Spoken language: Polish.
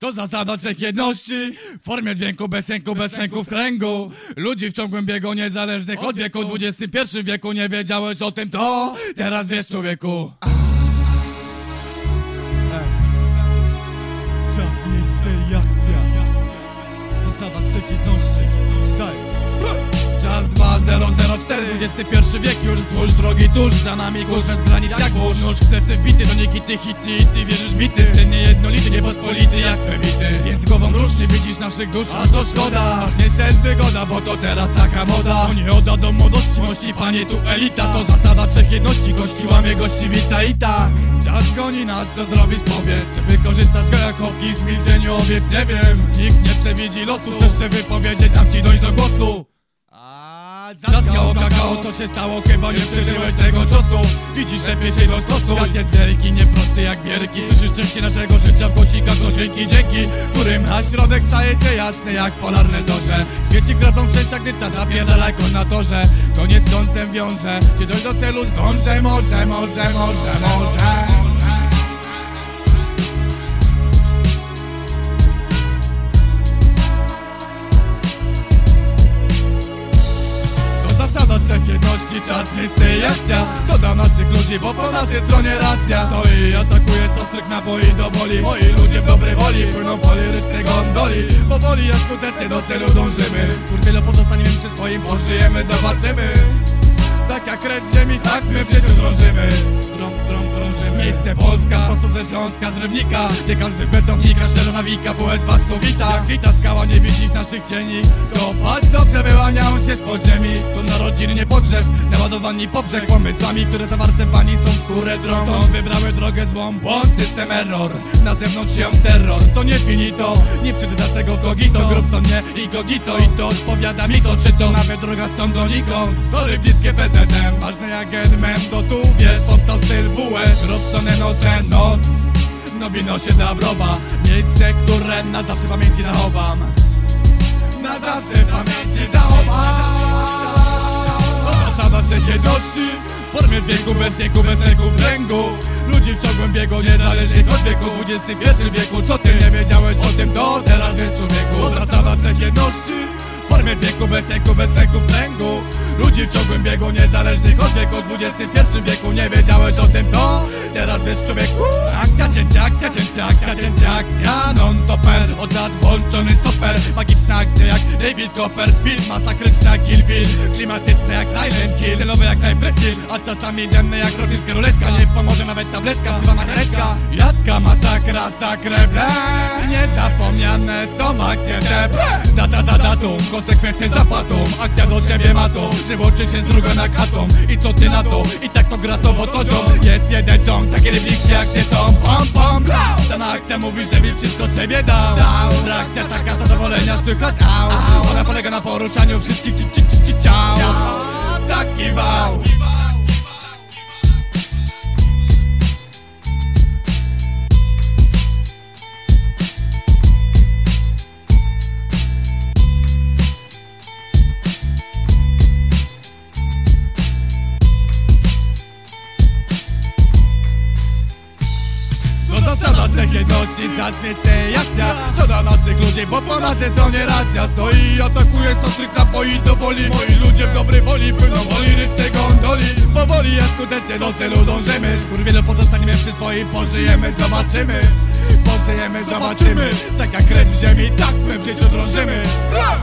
To zasada trzech jedności W formie dźwięku, bez jęku, bez w kręgu. Ludzi w ciągłym biegu niezależnych od wieku W XXI wieku nie wiedziałeś o tym to Teraz wiesz człowieku. Czas, miejsce i XXI wiek już Spójrz drogi tuż, za nami kurz bez granic jak burz Nóż w plecy wbity, to nie kity, hity ty wierzysz bity. Ten niejednolity, niepospolity jak twe bity Więc głową rusz, nie widzisz naszych dusz, a to szkoda. Ważniejsza jest wygoda, bo to teraz taka moda. To nie oda do młodości, mości panie tu elita. To zasada trzech jedności, gości łamie, gości wita i tak. Czas goni nas, co zrobić powiedz. Czy wykorzystasz go jak chłopki z milczeniu owiec, nie wiem. Nikt nie przewidzi losu, chcesz się wypowiedzieć, dam ci dojść do głosu co się stało, chyba nie przeżyłeś tego czasu Widzisz, lepiej się dostosuj Świat jest wielki, nieprosty jak bierki. Słyszysz części naszego życia w głosikach to dźwięki dzięki Którym na środek staje się jasny jak polarne zorze. Świeci kropną szczęścia, gdy czas zapierdala jak na torze. Koniec końcem wiąże, czy dojść do celu zdążę, może, może, może, może czas, miejsce i akcja naszych ludzi, bo po naszej stronie racja. Stoi i atakuje z ostrych naboi do woli. Moi ludzie w dobrej woli płyną po lirycznej gondoli. Powoli, jak skutecznie do celu dążymy. Skurwielo pozostaniemy przy swoim, pożyjemy, zobaczymy. Tak jak red ziemi, tak my w życiu drążymy. Drą, drą, drążymy Śląska, z Rybnika Gdzie każdy betownika, zielona wika, WS was tu wita. Jak wita skała, nie widzisz naszych cieni To patrz dobrze, wyłaniają się z podziemi. Tu narodziny nie pogrzeb, naładowani po brzeg. Pomysłami, które zawarte w pani są skórę drą. Stąd wybrały drogę złą, błąd, system error. Na zewnątrz się terror, to nie finito Nie przeczytasz tego w Gogito Grubson nie i Gogito I to odpowiada mi to, czy to nawet droga stąd donikąd To rybnickie PZM, ważne jak Edmem To tu wiesz, powstał styl WS Robsone noce, noc No wino się dabrowa Miejsce, które na zawsze pamięci zachowam. Na zawsze pamięci zachowam. Zasada trzech jedności W formie dźwięku, bez jęku, bez lęku w kręgu. Ludzi w ciągłym biegu, niezależnie od wieku. W XXI wieku, co ty nie wiedziałeś o tym To teraz wiesz człowieku. Zasada trzech jedności W formie dźwięku, bez jęku, bez lęku w kręgu Ludzi w ciągłym biegu, niezależnych od wieku. W XXI wieku nie wiedziałeś o tym To teraz wiesz człowieku. Akcja, cięcia, akcja, cięcia, akcja, cięcia, akcja Non-topper, od lat włączony stoper. Magiczna akcja jak David Copperfield Film masakryczny jak Kill Bill. Klimatyczny jak Silent Hill. Celowy jak Cypress Hill. A czasami denne jak rosyjska ruletka. Nie pomoże nawet masakra, sakreble Niezapomniane są akcje te ble. Data za datą, konsekwencje za Akcja do siebie matą Przyłączy się z drugą jak atom I co ty na to? I tak to gra to wotozią Jest jeden ciąg, takie rybniki ty są. Pom pom, blau Dana akcja mówi, że mi wszystko sobie dał Dał Reakcja taka zadowolenia słychać. Au, au. Ona polega na poruszaniu wszystkich ci, ci, ci, ci, ciał trzech jedności, czas, akcja To dla naszych ludzi, bo po naszej stronie racja Stoi. I atakuje z ostrych napoi do woli. Moi ludzie w dobrej woli płyną woli rycznej gondoli. Powoli, a skutecznie do celu dążymy Skurwielu pozostaniemy przy swoim, pożyjemy, zobaczymy Pożyjemy, zobaczymy. Tak jak red w ziemi, tak my w życiu drążymy. Bra!